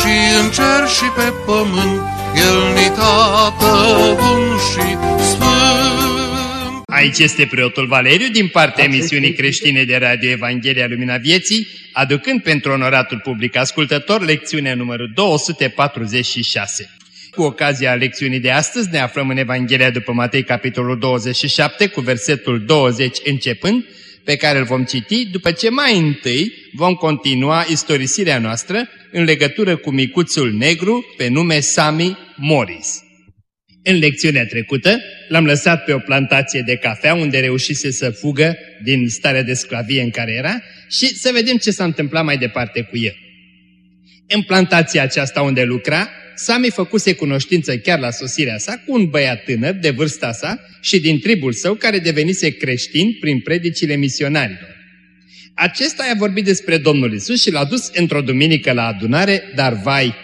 și în cer și pe pământ, El ni tată bun și sfânt. Aici este preotul Valeriu din partea emisiunii creștine de Radio Evanghelia Lumina Vieții, aducând pentru onoratul public ascultător lecțiunea numărul 246. Cu ocazia lecțiunii de astăzi ne aflăm în Evanghelia după Matei, capitolul 27, cu versetul 20 începând, pe care îl vom citi după ce mai întâi vom continua istorisirea noastră în legătură cu micuțul negru pe nume Sami Morris. În lecțiunea trecută l-am lăsat pe o plantație de cafea unde reușise să fugă din starea de sclavie în care era și să vedem ce s-a întâmplat mai departe cu el. În plantația aceasta unde lucra, Sami făcuse cunoștință chiar la sosirea sa cu un băiat tânăr de vârsta sa și din tribul său care devenise creștin prin predicile misionarilor. Acesta i-a vorbit despre Domnul Isus și l-a dus într-o duminică la adunare, dar vai,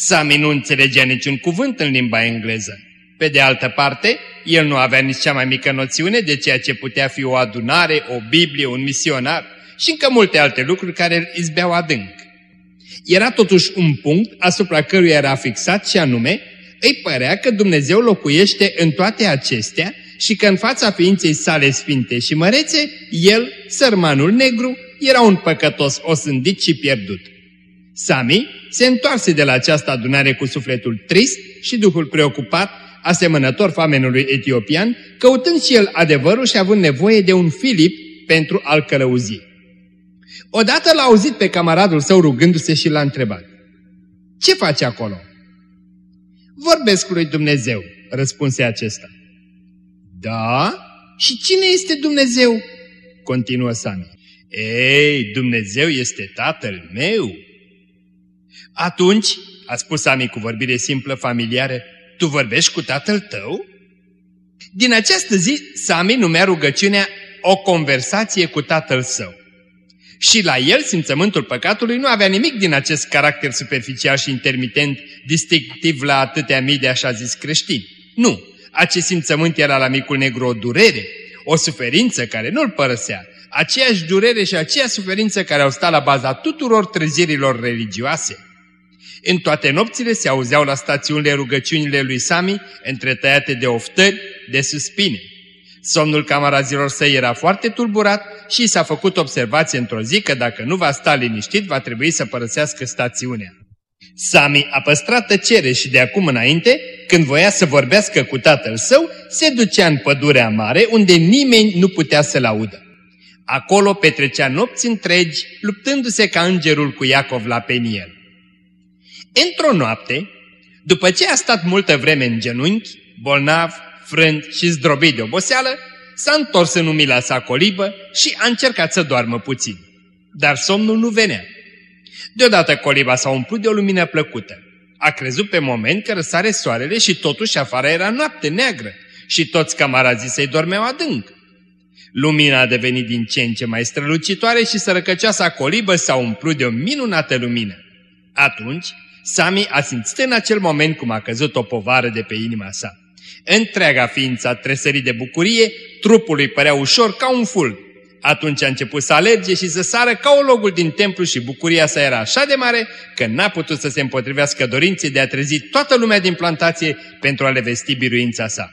Sami nu înțelegea niciun cuvânt în limba engleză. Pe de altă parte, el nu avea nici cea mai mică noțiune de ceea ce putea fi o adunare, o Biblie, un misionar și încă multe alte lucruri care îl izbeau adânc. Era totuși un punct asupra căruia era fixat și anume, îi părea că Dumnezeu locuiește în toate acestea și că în fața ființei sale sfinte și mărețe, el, sărmanul negru, era un păcătos osândit și pierdut. Sami se întoarse de la această adunare cu sufletul trist și duhul preocupat, asemănător famenului etiopian, căutând și el adevărul și având nevoie de un Filip pentru a-l călăuzi. Odată l-a auzit pe camaradul său rugându-se și l-a întrebat. Ce faci acolo? Vorbesc lui Dumnezeu, răspunse acesta. Da? Și cine este Dumnezeu? Continuă Sami. Ei, Dumnezeu este tatăl meu. Atunci, a spus Sami cu vorbire simplă, familiară, tu vorbești cu tatăl tău? Din această zi, Sami numea rugăciunea o conversație cu tatăl său. Și la el, simțământul păcatului nu avea nimic din acest caracter superficial și intermitent, distinctiv la atâtea mii de așa zis creștini. Nu, acest simțământ era la micul negru o durere, o suferință care nu-l părăsea, aceeași durere și aceeași suferință care au stat la baza tuturor trezirilor religioase. În toate nopțile se auzeau la stațiunile rugăciunile lui Sami, întretăiate de oftări, de suspine. Somnul camarazilor săi era foarte tulburat și s-a făcut observație într-o zi că dacă nu va sta liniștit, va trebui să părăsească stațiunea. Sami a păstrat tăcere și de acum înainte, când voia să vorbească cu tatăl său, se ducea în pădurea mare, unde nimeni nu putea să-l audă. Acolo petrecea nopți întregi, luptându-se ca îngerul cu Iacov la Peniel. Într-o noapte, după ce a stat multă vreme în genunchi, bolnav, frânt și zdrobit de oboseală, s-a întors în umila sa colibă și a încercat să doarmă puțin. Dar somnul nu venea. Deodată coliba s-a umplut de o lumină plăcută. A crezut pe moment că răsare soarele și totuși afară era noapte neagră și toți camarazii săi dormeau adânc. Lumina a devenit din ce în ce mai strălucitoare și sărăcăcioasa colibă s-a umplut de o minunată lumină. Atunci, Sami a simțit în acel moment cum a căzut o povară de pe inima sa. Întreaga ființă a tresărit de bucurie, trupul îi părea ușor ca un fulg. Atunci a început să alerge și să sară ca o logul din templu și bucuria sa era așa de mare că n-a putut să se împotrivească dorinței de a trezi toată lumea din plantație pentru a le vesti biruința sa.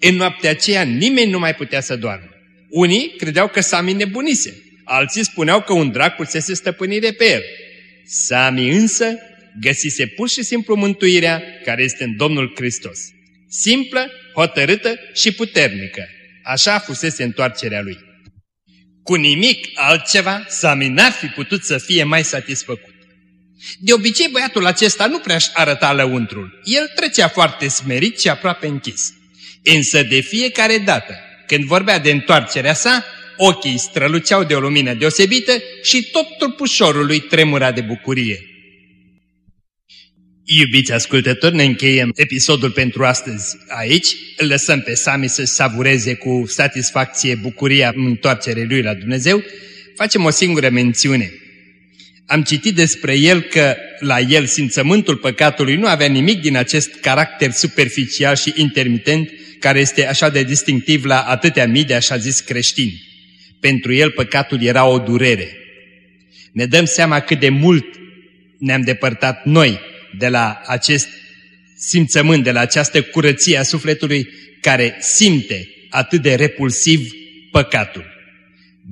În noaptea aceea nimeni nu mai putea să doarmă. Unii credeau că Sami nebunise, alții spuneau că un drac pusese stăpânire pe el. Sami însă găsise pur și simplu mântuirea care este în Domnul Hristos. Simplă, hotărâtă și puternică. Așa fusese întoarcerea lui. Cu nimic altceva, Sami n-ar fi putut să fie mai satisfăcut. De obicei, băiatul acesta nu prea-și arăta lăuntrul. El trecea foarte smerit și aproape închis. Însă de fiecare dată, când vorbea de întoarcerea sa, ochii străluceau de o lumină deosebită și tot trupușorul lui tremura de bucurie. Iubiți ascultători, ne încheiem episodul pentru astăzi aici. Îl lăsăm pe Sami să savureze cu satisfacție bucuria întoarcerii lui la Dumnezeu. Facem o singură mențiune. Am citit despre el că la el simțământul păcatului nu avea nimic din acest caracter superficial și intermitent care este așa de distinctiv la atâtea mii de așa zis creștini. Pentru el păcatul era o durere. Ne dăm seama cât de mult ne-am depărtat noi de la acest simțământ, de la această curăție a sufletului care simte atât de repulsiv păcatul.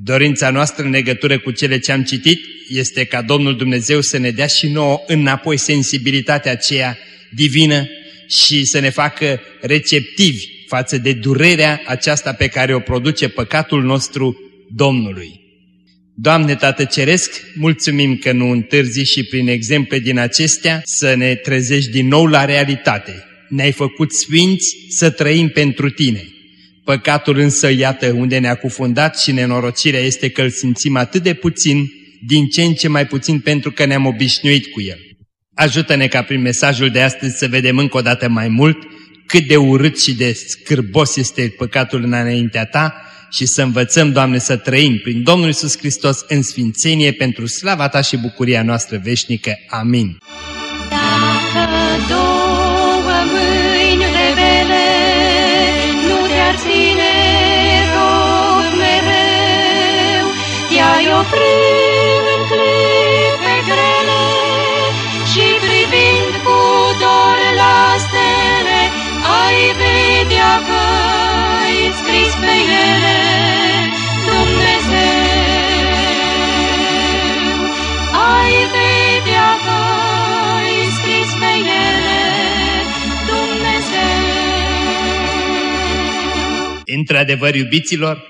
Dorința noastră în legătură cu cele ce am citit este ca Domnul Dumnezeu să ne dea și nouă înapoi sensibilitatea aceea divină și să ne facă receptivi față de durerea aceasta pe care o produce păcatul nostru Domnului. Doamne Tată Ceresc, mulțumim că nu întârzi și prin exemple din acestea să ne trezești din nou la realitate. Ne-ai făcut sfinți să trăim pentru Tine. Păcatul însă, iată, unde ne-a cufundat și nenorocirea este că îl simțim atât de puțin, din ce în ce mai puțin pentru că ne-am obișnuit cu el. Ajută-ne ca prin mesajul de astăzi să vedem încă o dată mai mult cât de urât și de scârbos este păcatul înaintea Ta și să învățăm, Doamne, să trăim prin Domnul Isus Hristos în sfințenie pentru slava Ta și bucuria noastră veșnică. Amin. Dacă două mâini rebele nu te-ar ține rog mereu, te-ai opri în clipe grele și privind cu dor la stele, ai vedea că ai scris pe ele Dumnezeu. Ai vedea că ai scris pe ele Dumnezeu. Într-adevăr, iubiților,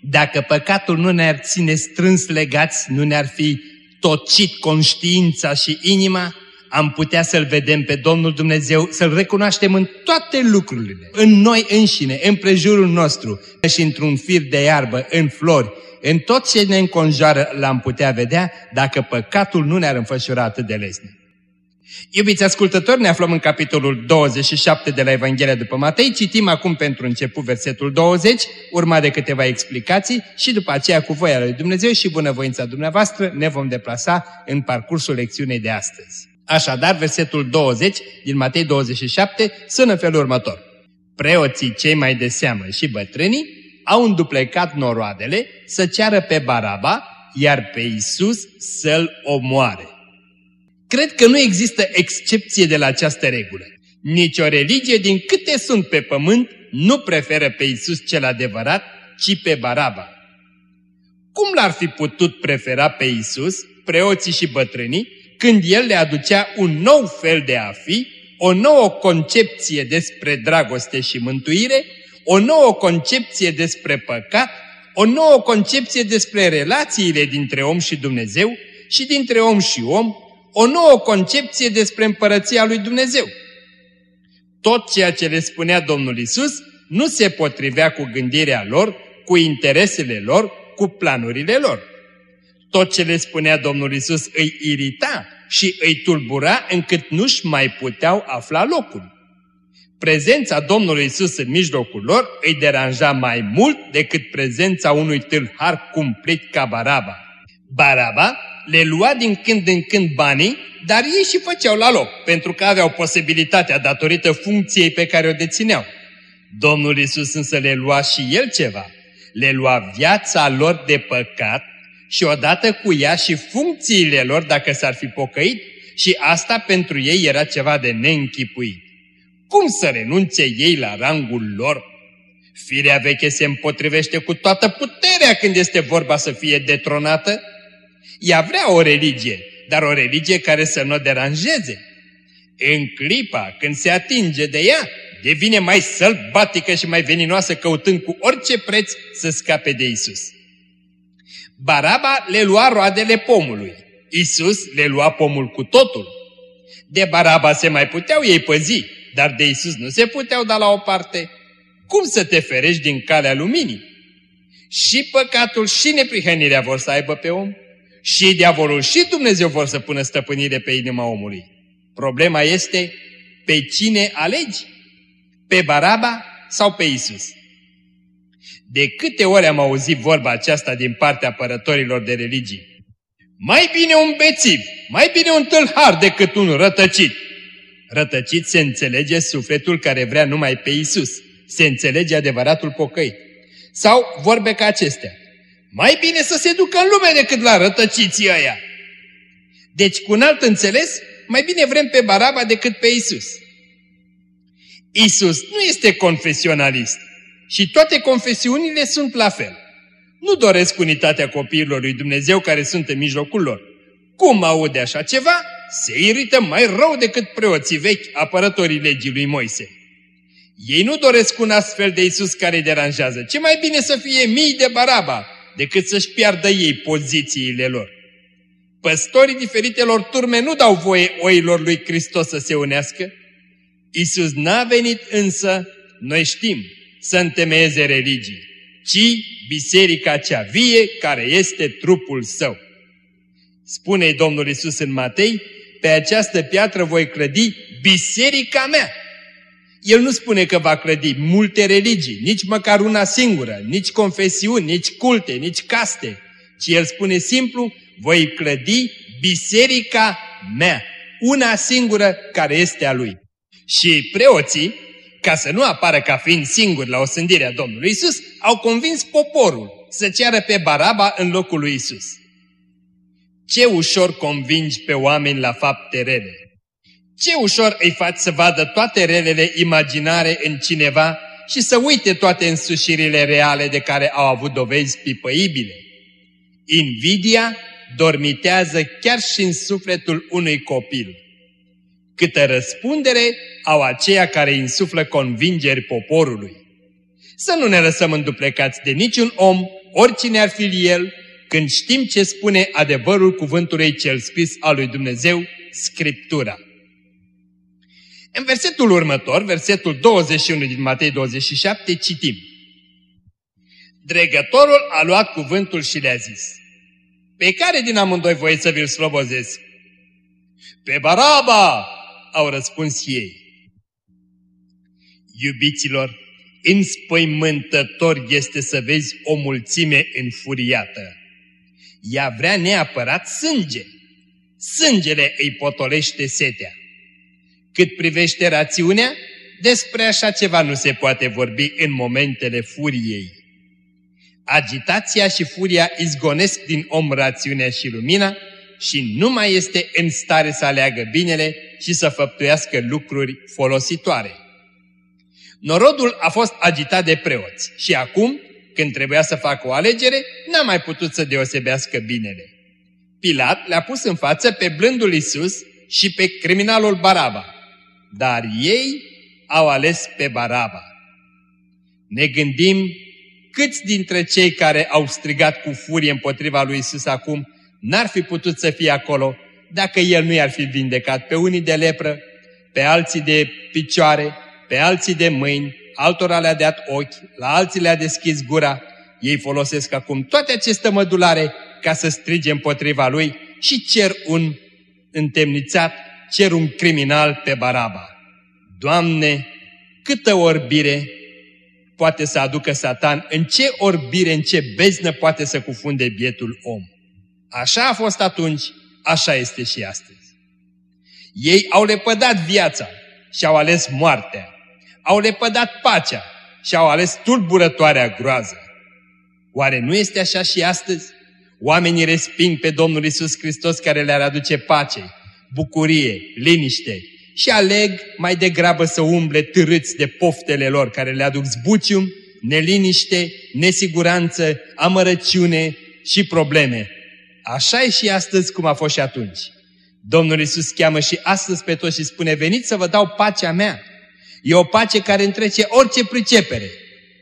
dacă păcatul nu ne-ar ține strâns legați, nu ne-ar fi tocit conștiința și inima, am putea să-L vedem pe Domnul Dumnezeu, să-L recunoaștem în toate lucrurile, în noi înșine, în prejurul nostru și într-un fir de iarbă, în flori, în tot ce ne înconjoară l-am putea vedea dacă păcatul nu ne-ar înfășura atât de lesne. Iubiți ascultători, ne aflăm în capitolul 27 de la Evanghelia după Matei, citim acum pentru început versetul 20, urmat de câteva explicații și după aceea cu voia lui Dumnezeu și bunăvoința dumneavoastră ne vom deplasa în parcursul lecțiunii de astăzi. Așadar, versetul 20 din Matei 27 sună în felul următor. Preoții cei mai de seamă și bătrânii au înduplecat noroadele să ceară pe Baraba, iar pe Isus să-l omoare. Cred că nu există excepție de la această regulă. Nici o religie din câte sunt pe pământ nu preferă pe Isus cel adevărat, ci pe Baraba. Cum l-ar fi putut prefera pe Isus, preoții și bătrânii, când el le aducea un nou fel de a fi, o nouă concepție despre dragoste și mântuire, o nouă concepție despre păcat, o nouă concepție despre relațiile dintre om și Dumnezeu și dintre om și om, o nouă concepție despre împărăția lui Dumnezeu. Tot ceea ce le spunea Domnul Isus nu se potrivea cu gândirea lor, cu interesele lor, cu planurile lor. Tot ce le spunea Domnul Isus îi irita și îi tulbura încât nu-și mai puteau afla locul. Prezența Domnului Isus în mijlocul lor îi deranja mai mult decât prezența unui tâlhar cumplit ca Baraba. Baraba le lua din când în când banii, dar ei și făceau la loc, pentru că aveau posibilitatea datorită funcției pe care o dețineau. Domnul Isus însă le lua și el ceva. Le lua viața lor de păcat și odată cu ea și funcțiile lor dacă s-ar fi pocăit și asta pentru ei era ceva de neînchipuit. Cum să renunțe ei la rangul lor? Firea veche se împotrivește cu toată puterea când este vorba să fie detronată. Ea vrea o religie, dar o religie care să nu o deranjeze. În clipa când se atinge de ea, devine mai sălbatică și mai veninoasă căutând cu orice preț să scape de Isus. Baraba le lua roadele pomului, Isus le lua pomul cu totul. De Baraba se mai puteau ei păzi, dar de Isus nu se puteau da la o parte. Cum să te ferești din calea luminii? Și păcatul și neprihănirea vor să aibă pe om, și diavolul și Dumnezeu vor să pună stăpânire pe inima omului. Problema este pe cine alegi? Pe Baraba sau pe Isus? De câte ori am auzit vorba aceasta din partea apărătorilor de religii? Mai bine un bețiv, mai bine un tâlhar decât un rătăcit. Rătăcit se înțelege sufletul care vrea numai pe Isus. Se înțelege adevăratul pocăit. Sau vorbe ca acestea. Mai bine să se ducă în lume decât la rătăciții ăia. Deci, cu un alt înțeles, mai bine vrem pe Baraba decât pe Isus. Isus nu este confesionalist și toate confesiunile sunt la fel. Nu doresc unitatea copiilor lui Dumnezeu care sunt în mijlocul lor. Cum aude așa ceva, se irită mai rău decât preoții vechi, apărătorii legii lui Moise. Ei nu doresc un astfel de Isus care îi deranjează. Ce mai bine să fie mii de baraba decât să-și piardă ei pozițiile lor. Păstorii diferitelor turme nu dau voie oilor lui Hristos să se unească. Isus n-a venit însă, noi știm, să întemeieze religii, ci biserica cea vie care este trupul său. Spune Domnul Isus în Matei, pe această piatră voi clădi biserica mea. El nu spune că va clădi multe religii, nici măcar una singură, nici confesiuni, nici culte, nici caste, ci el spune simplu, voi clădi biserica mea, una singură care este a lui. Și preoții, ca să nu apară ca fiind singuri la osândirea Domnului Isus, au convins poporul să ceară pe Baraba în locul lui Isus. Ce ușor convingi pe oameni la fapte rele. Ce ușor îi faci să vadă toate relele imaginare în cineva și să uite toate însușirile reale de care au avut dovezi pipăibile. Invidia dormitează chiar și în sufletul unui copil. Câtă răspundere au aceia care insuflă convingeri poporului. Să nu ne lăsăm înduplecați de niciun om, oricine ar fi el, când știm ce spune adevărul cuvântului cel scris al lui Dumnezeu, Scriptura. În versetul următor, versetul 21 din Matei 27, citim. Dregătorul a luat cuvântul și le-a zis, Pe care din amândoi voi să vi-l slobozesc? Pe Baraba, au răspuns ei. Iubiților, înspăimântător este să vezi o mulțime înfuriată. Ea vrea neapărat sânge. Sângele îi potolește setea. Cât privește rațiunea, despre așa ceva nu se poate vorbi în momentele furiei. Agitația și furia izgonesc din om rațiunea și lumina și nu mai este în stare să aleagă binele și să făptuiască lucruri folositoare. Norodul a fost agitat de preoți și acum, când trebuia să facă o alegere, n-a mai putut să deosebească binele. Pilat le-a pus în față pe blândul Isus și pe criminalul Baraba, dar ei au ales pe Baraba. Ne gândim câți dintre cei care au strigat cu furie împotriva lui Isus acum n-ar fi putut să fie acolo dacă el nu i-ar fi vindecat pe unii de lepră, pe alții de picioare, pe alții de mâini, altora le-a dat ochi, la alții le-a deschis gura. Ei folosesc acum toate aceste mădulare ca să strige împotriva lui și cer un întemnițat, cer un criminal pe Baraba. Doamne, câtă orbire poate să aducă Satan, în ce orbire, în ce beznă poate să cufunde bietul om. Așa a fost atunci, așa este și astăzi. Ei au lepădat viața și au ales moartea. Au lepădat pacea și au ales tulburătoarea groază. Oare nu este așa și astăzi? Oamenii resping pe Domnul Isus Hristos care le-ar aduce pace, bucurie, liniște și aleg mai degrabă să umble târâți de poftele lor care le aduc zbucium, neliniște, nesiguranță, amărăciune și probleme Așa e și astăzi cum a fost și atunci. Domnul Isus cheamă și astăzi pe toți și spune, veniți să vă dau pacea mea. E o pace care întrece orice pricepere.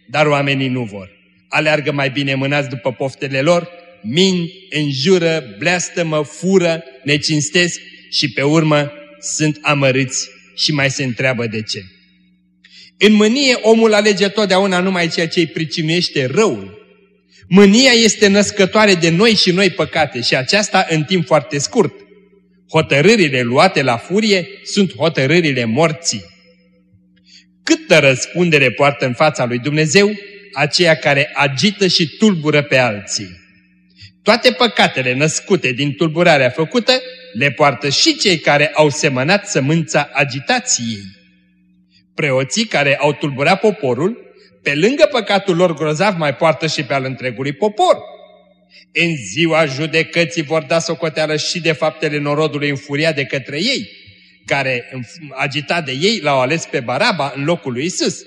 Dar oamenii nu vor. Aleargă mai bine mânați după poftele lor, mint, înjură, bleastămă, fură, ne cinstesc și pe urmă sunt amărâți și mai se întreabă de ce. În mânie omul alege totdeauna numai ceea ce îi pricinuiește răul, Mânia este născătoare de noi și noi păcate și aceasta în timp foarte scurt. Hotărârile luate la furie sunt hotărârile morții. Câtă răspundere poartă în fața lui Dumnezeu aceia care agită și tulbură pe alții. Toate păcatele născute din tulburarea făcută le poartă și cei care au semănat sămânța agitației. Preoții care au tulburat poporul, pe lângă păcatul lor grozav, mai poartă și pe al întregului popor. În ziua judecății vor da socoteală și de faptele norodului înfuriat de către ei, care, agitat de ei, l-au ales pe Baraba în locul lui Isus.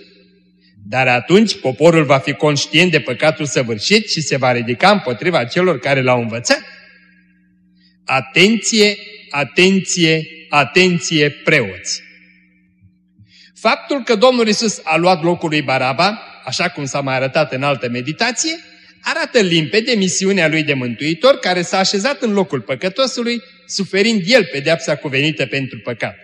Dar atunci poporul va fi conștient de păcatul săvârșit și se va ridica împotriva celor care l-au învățat. Atenție, atenție, atenție preoți! Faptul că Domnul Isus a luat locul lui Baraba, așa cum s-a mai arătat în altă meditație, arată limpede misiunea lui de mântuitor care s-a așezat în locul păcătosului, suferind el pedeapsa cuvenită pentru păcat.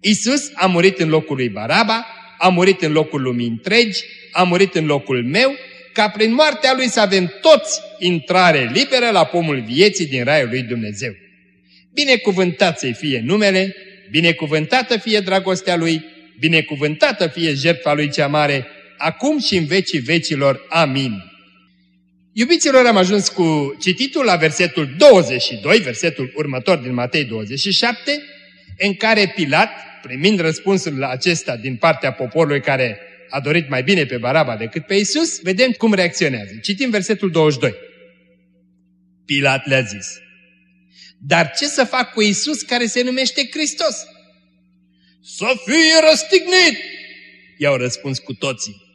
Isus a murit în locul lui Baraba, a murit în locul lumii întregi, a murit în locul meu, ca prin moartea lui să avem toți intrare liberă la pomul vieții din raiul lui Dumnezeu. Binecuvântat să fie numele, binecuvântată fie dragostea lui, binecuvântată fie jertfa lui cea mare, acum și în vecii vecilor. Amin. Iubiților, am ajuns cu cititul la versetul 22, versetul următor din Matei 27, în care Pilat, primind răspunsul la acesta din partea poporului care a dorit mai bine pe Baraba decât pe Isus, vedem cum reacționează. Citim versetul 22. Pilat le-a zis, Dar ce să fac cu Isus care se numește Hristos? Să fie răstignit! I-au răspuns cu toții.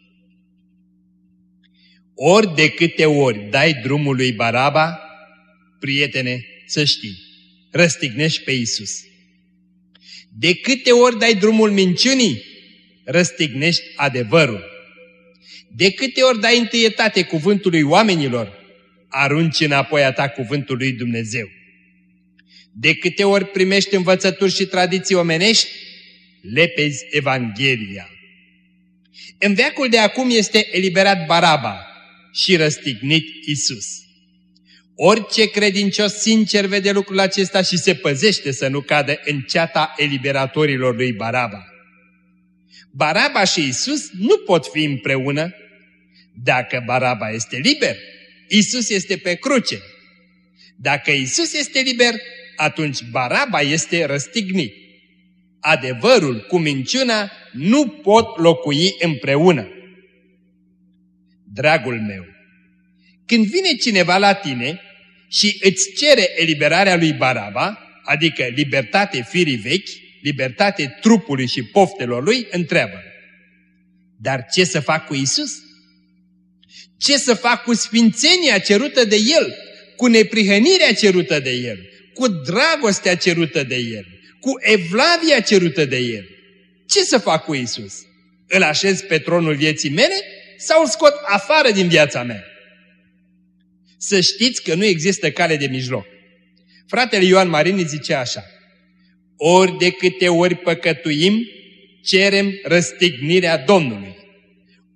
Ori de câte ori dai drumul lui Baraba, prietene, să știi, răstignești pe Isus. De câte ori dai drumul minciunii, răstignești adevărul. De câte ori dai întâietate cuvântului oamenilor, arunci înapoi a ta cuvântul lui Dumnezeu. De câte ori primești învățături și tradiții omenești, lepezi Evanghelia. În veacul de acum este eliberat Baraba și răstignit Isus. Orice credincios sincer vede lucrul acesta și se păzește să nu cadă în ceata eliberatorilor lui Baraba. Baraba și Isus nu pot fi împreună. Dacă Baraba este liber, Isus este pe cruce. Dacă Isus este liber, atunci Baraba este răstignit. Adevărul cu minciuna nu pot locui împreună. Dragul meu, când vine cineva la tine și îți cere eliberarea lui Baraba, adică libertate firii vechi, libertate trupului și poftelor lui, întreabă. Dar ce să fac cu Isus? Ce să fac cu sfințenia cerută de El, cu neprihănirea cerută de El, cu dragostea cerută de El, cu evlavia cerută de El? Ce să fac cu Isus? Îl așez pe tronul vieții mele sau îl scot afară din viața mea? Să știți că nu există cale de mijloc. Fratele Ioan Marini zice așa, ori de câte ori păcătuim, cerem răstignirea Domnului.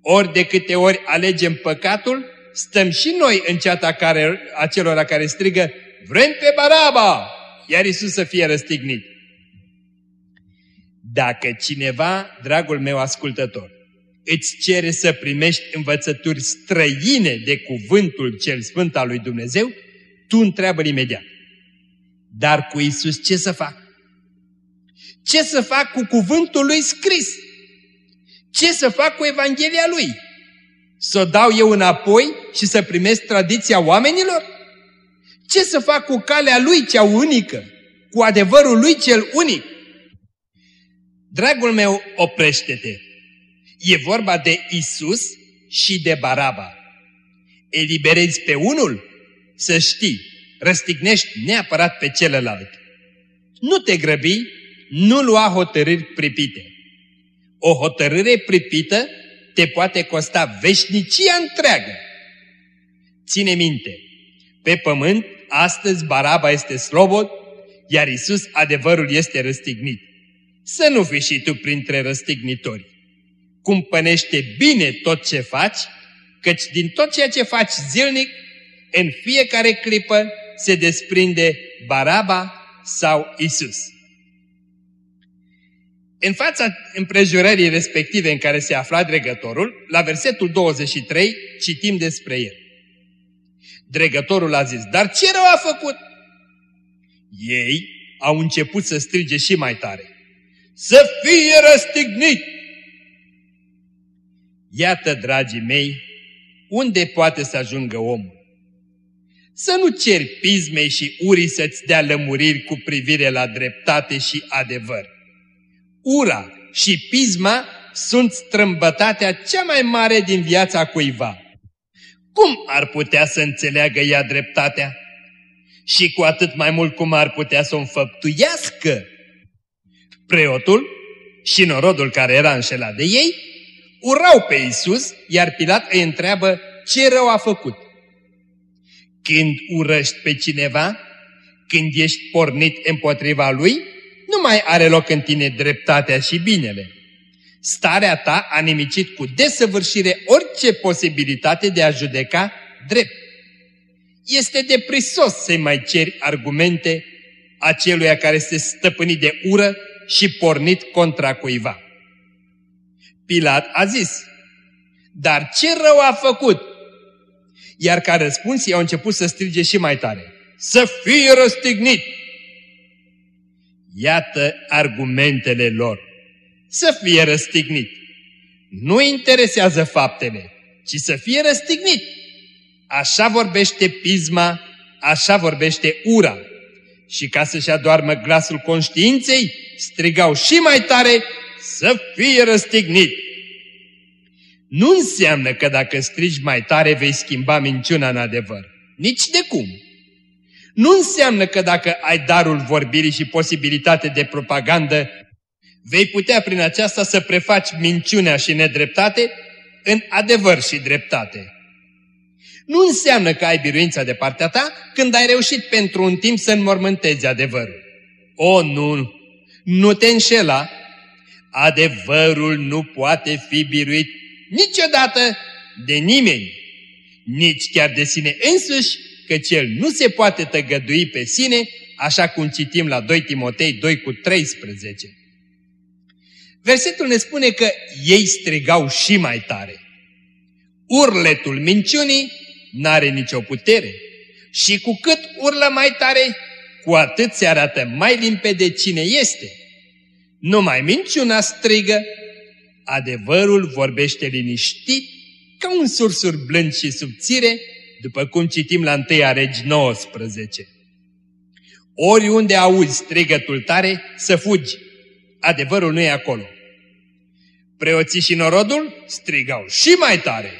Ori de câte ori alegem păcatul, stăm și noi în ceata care, acelora care strigă, vrem pe Baraba, iar Isus să fie răstignit. Dacă cineva, dragul meu ascultător, îți cere să primești învățături străine de cuvântul cel sfânt al lui Dumnezeu, tu întreabă imediat. Dar cu Isus ce să fac? Ce să fac cu cuvântul lui scris? Ce să fac cu Evanghelia lui? Să o dau eu înapoi și să primesc tradiția oamenilor? Ce să fac cu calea lui cea unică? Cu adevărul lui cel unic? Dragul meu, oprește-te! E vorba de Isus și de Baraba. Eliberezi pe unul? Să știi, răstignești neapărat pe celălalt. Nu te grăbi, nu lua hotărâri pripite. O hotărâre pripită te poate costa veșnicia întreagă. Ține minte, pe pământ astăzi Baraba este slobod, iar Isus adevărul este răstignit. Să nu fii și tu printre răstignitori cumpănește bine tot ce faci, căci din tot ceea ce faci zilnic, în fiecare clipă se desprinde Baraba sau Isus. În fața împrejurării respective în care se afla dregătorul, la versetul 23 citim despre el. Dregătorul a zis, dar ce rău a făcut? Ei au început să strige și mai tare. Să fie răstignit! Iată, dragii mei, unde poate să ajungă omul. Să nu ceri pismei și urii să-ți dea lămuriri cu privire la dreptate și adevăr. Ura și pisma sunt strâmbătatea cea mai mare din viața cuiva. Cum ar putea să înțeleagă ea dreptatea? Și cu atât mai mult cum ar putea să o înfăptuiască? Preotul și norodul care era înșelat de ei urau pe Isus, iar Pilat îi întreabă ce rău a făcut. Când urăști pe cineva, când ești pornit împotriva lui, nu mai are loc în tine dreptatea și binele. Starea ta a nimicit cu desăvârșire orice posibilitate de a judeca drept. Este deprisos să-i mai ceri argumente aceluia care se stăpânit de ură și pornit contra cuiva. Pilat a zis, dar ce rău a făcut? Iar ca răspuns i-au început să strige și mai tare, să fie răstignit! Iată argumentele lor, să fie răstignit. Nu interesează faptele, ci să fie răstignit. Așa vorbește pisma, așa vorbește ura. Și ca să-și adoarmă glasul conștiinței, strigau și mai tare, să fie răstignit. Nu înseamnă că dacă strigi mai tare vei schimba minciuna în adevăr. Nici de cum. Nu înseamnă că dacă ai darul vorbirii și posibilitate de propagandă, vei putea prin aceasta să prefaci minciunea și nedreptate în adevăr și dreptate. Nu înseamnă că ai biruința de partea ta când ai reușit pentru un timp să înmormântezi adevărul. O, nu! Nu te înșela! Adevărul nu poate fi biruit niciodată de nimeni, nici chiar de sine însuși, căci el nu se poate tăgădui pe sine, așa cum citim la 2 Timotei 2 cu 13. Versetul ne spune că ei strigau și mai tare. Urletul minciunii n-are nicio putere și cu cât urlă mai tare, cu atât se arată mai limpede cine este. Numai minciuna strigă, adevărul vorbește liniștit, ca un sursur blând și subțire, după cum citim la 1 Regi 19. Oriunde auzi strigătul tare, să fugi. Adevărul nu e acolo. Preoții și norodul strigau și mai tare.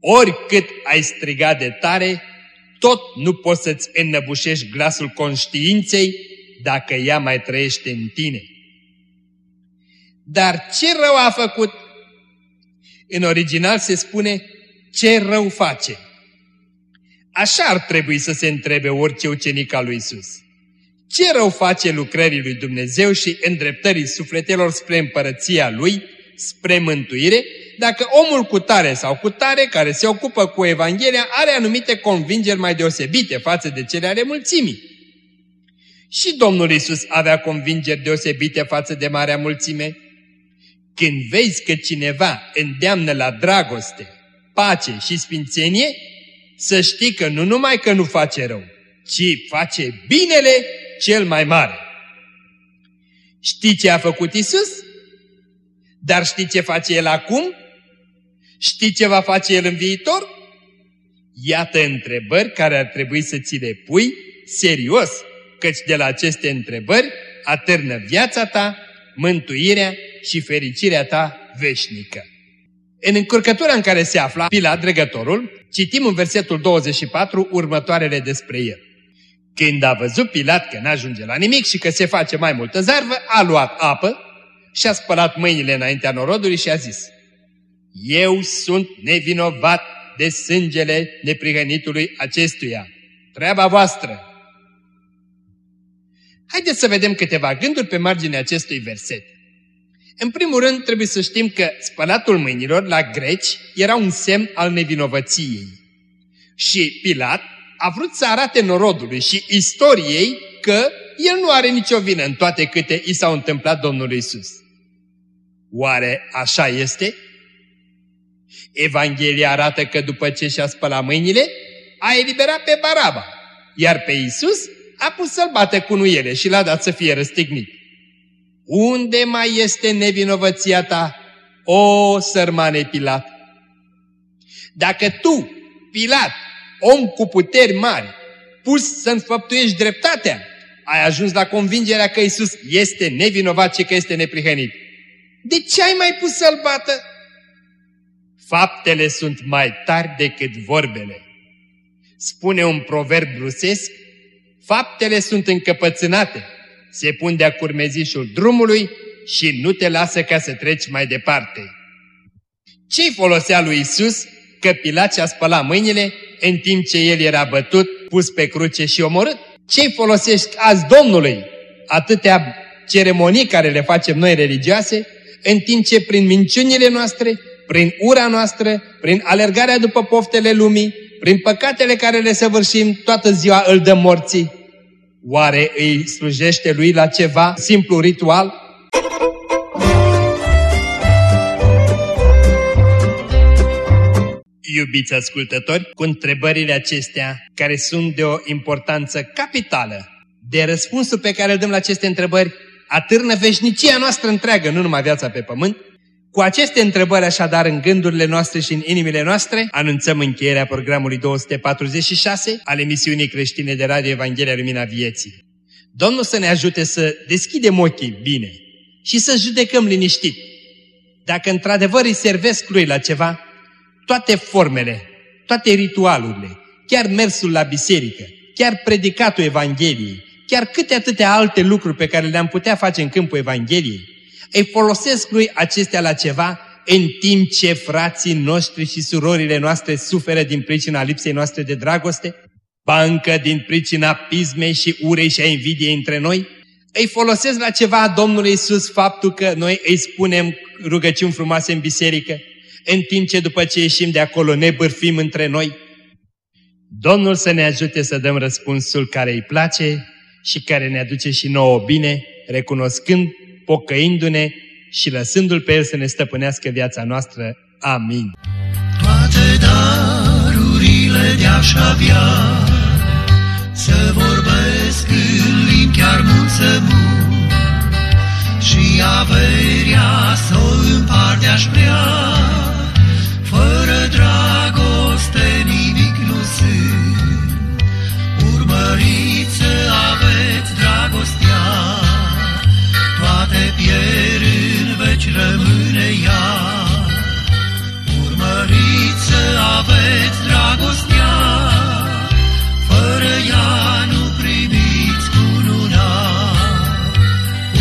Oricât ai strigat de tare, tot nu poți să-ți înnăbușești glasul conștiinței dacă ea mai trăiește în tine. Dar ce rău a făcut? În original se spune ce rău face. Așa ar trebui să se întrebe orice ucenic al lui Isus. Ce rău face lucrării lui Dumnezeu și îndreptării sufletelor spre împărăția lui, spre mântuire, dacă omul cu tare sau cu tare care se ocupă cu Evanghelia are anumite convingeri mai deosebite față de cele ale mulțimii. Și Domnul Isus avea convingeri deosebite față de marea mulțime. Când vezi că cineva îndeamnă la dragoste, pace și sfințenie, să știi că nu numai că nu face rău, ci face binele cel mai mare. Știi ce a făcut Isus? Dar știi ce face El acum? Știi ce va face El în viitor? Iată întrebări care ar trebui să ți le pui serios, căci de la aceste întrebări atârnă viața ta, mântuirea și fericirea ta veșnică. În încurcătura în care se afla Pilat, dregătorul, citim în versetul 24 următoarele despre el. Când a văzut Pilat că n-ajunge la nimic și că se face mai multă zarvă, a luat apă și a spălat mâinile înaintea norodului și a zis, Eu sunt nevinovat de sângele neprihănitului acestuia. Treaba voastră! Haideți să vedem câteva gânduri pe marginea acestui verset. În primul rând, trebuie să știm că spălatul mâinilor la greci era un semn al nevinovăției. Și Pilat a vrut să arate norodului și istoriei că el nu are nicio vină în toate câte i s-au întâmplat Domnului Isus. Oare așa este? Evanghelia arată că după ce și-a spălat mâinile, a eliberat pe Baraba, iar pe Isus a pus să-l bate cu nuiele și l-a dat să fie răstignit. Unde mai este nevinovăția ta, o sărmane Pilat? Dacă tu, Pilat, om cu puteri mari, pus să înfăptuiești dreptatea, ai ajuns la convingerea că Isus este nevinovat și că este neprihănit. De ce ai mai pus să-l bată? Faptele sunt mai tari decât vorbele. Spune un proverb rusesc, faptele sunt încăpățânate, se pun de-a curmezișul drumului și nu te lasă ca să treci mai departe. Ce-i folosea lui Isus că Pilat și-a spălat mâinile în timp ce el era bătut, pus pe cruce și omorât? Ce-i folosești azi Domnului? Atâtea ceremonii care le facem noi religioase, în timp ce prin minciunile noastre, prin ura noastră, prin alergarea după poftele lumii, prin păcatele care le săvârșim, toată ziua îl dăm morții. Oare îi slujește lui la ceva simplu ritual? Iubiți ascultători, cu întrebările acestea, care sunt de o importanță capitală, de răspunsul pe care îl dăm la aceste întrebări, atârnă veșnicia noastră întreagă, nu numai viața pe pământ, cu aceste întrebări așadar în gândurile noastre și în inimile noastre, anunțăm încheierea programului 246 al emisiunii creștine de Radio Evanghelia Lumina Vieții. Domnul să ne ajute să deschidem ochii bine și să judecăm liniștit. Dacă într-adevăr îi servesc lui la ceva, toate formele, toate ritualurile, chiar mersul la biserică, chiar predicatul Evangheliei, chiar câte atâtea alte lucruri pe care le-am putea face în câmpul Evangheliei, îi folosesc lui acestea la ceva în timp ce frații noștri și surorile noastre suferă din pricina lipsei noastre de dragoste, bancă din pricina pismei și urei și a invidiei între noi, îi folosesc la ceva a Domnului Isus faptul că noi îi spunem rugăciuni frumoase în biserică, în timp ce după ce ieșim de acolo ne bârfim între noi. Domnul să ne ajute să dăm răspunsul care îi place și care ne aduce și nouă bine, recunoscând pocăindu-ne și lăsându-L pe El să ne stăpânească viața noastră. Amin. Toate darurile de-aș avea Să vorbesc în limbi chiar mulțământ Și averia să o împart de-aș vrea aveți dragostea, fără ea nu primiți cununa.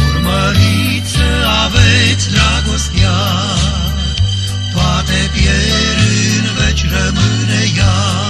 Urmăriți să aveți dragostea, toate pierd în veci rămâne ea.